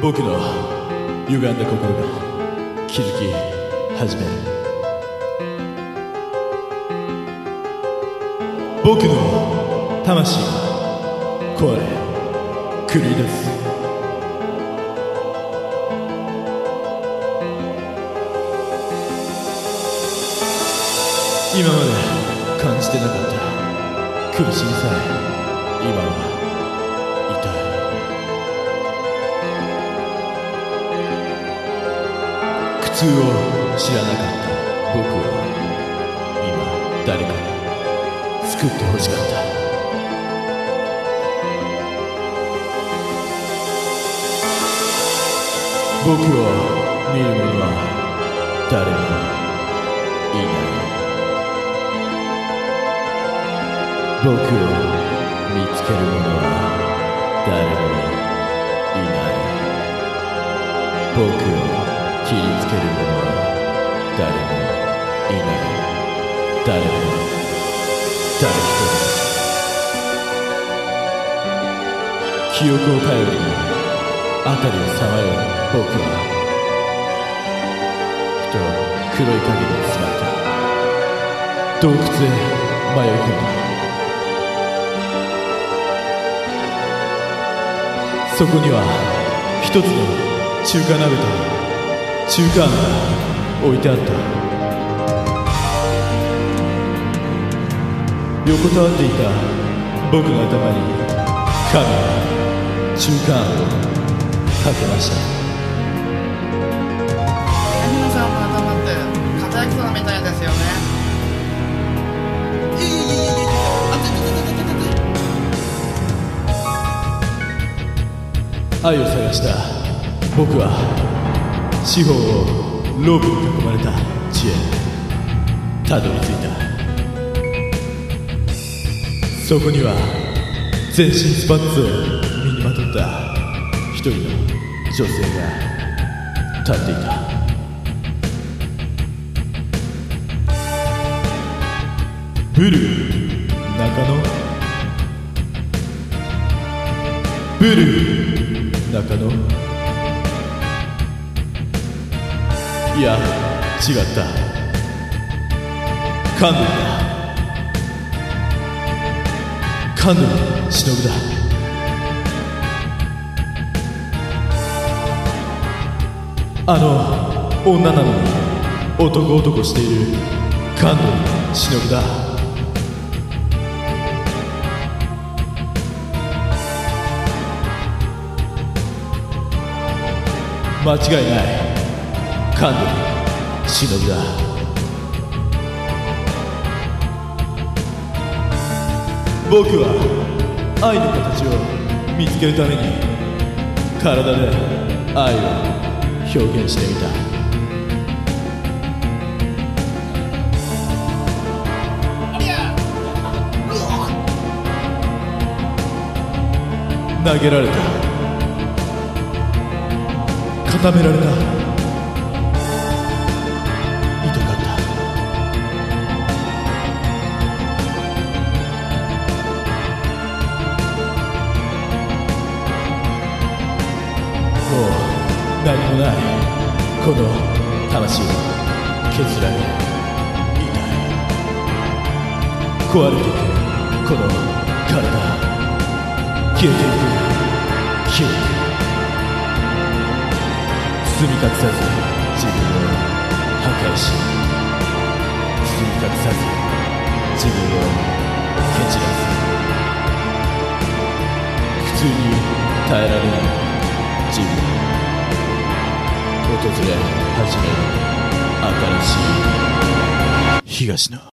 僕の歪んだ心が気づき始める。僕の魂が壊れ狂い出す。今まで感じてなかった苦しみさえ今は苦痛を知らなかった。僕は今誰かに救ってほしかった。僕を見る者は誰もいない。僕を見つける者は誰もいない。僕を切りつける者は誰もいない。誰も誰一人記憶を頼りに辺りをさまよう僕はふと黒い影に包まれた洞窟へ迷い。込んだそこには一つの中華鍋と中華あんが置いてあった。横たわっていた僕の頭に神は中華あんをかけました。皆さんの頭って硬い人みたいですよね。いやいやいやいやいやあててててててて愛を探した僕は四方をロープに囲まれた地へたどり着いた。そこには全身スパッツを身にまとった一人の女性が立っていた。ブルー中野。ブルー中野。いや違った。カンヌだカンヌ忍だ。あの女なのに男男している感度忍だ。間違いない。感度忍だ僕は愛の形を見つけるために体で愛を表現してみた。投げられた。固められた。何もないこの魂は削られ痛い壊れていく。この体消えていく。記憶包み隠さず自分を破壊し包み隠さず自分を蹴散らす普通に耐えられない自分れ始める新しい東の